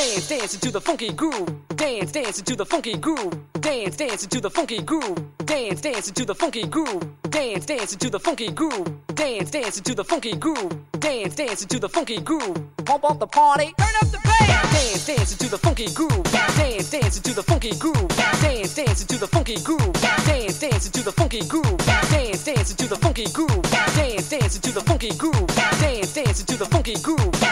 Dance, dance into the funky groove. Dance, dance into the funky groove. Dance, dance into the funky groove. Dance, dance into the funky groove. Dance, dance into the funky groove. Dance, dance into the funky groove. Dance, dance into the funky groove. Pump up the party. Turn up the bass. Dance, dance into the funky groove. Dance, dance into the funky groove. Dance, dance into the funky groove. Dance, dance into the funky groove. Dance, dance into the funky groove. Dance, dance into the funky groove. Dance, dance into the funky groove.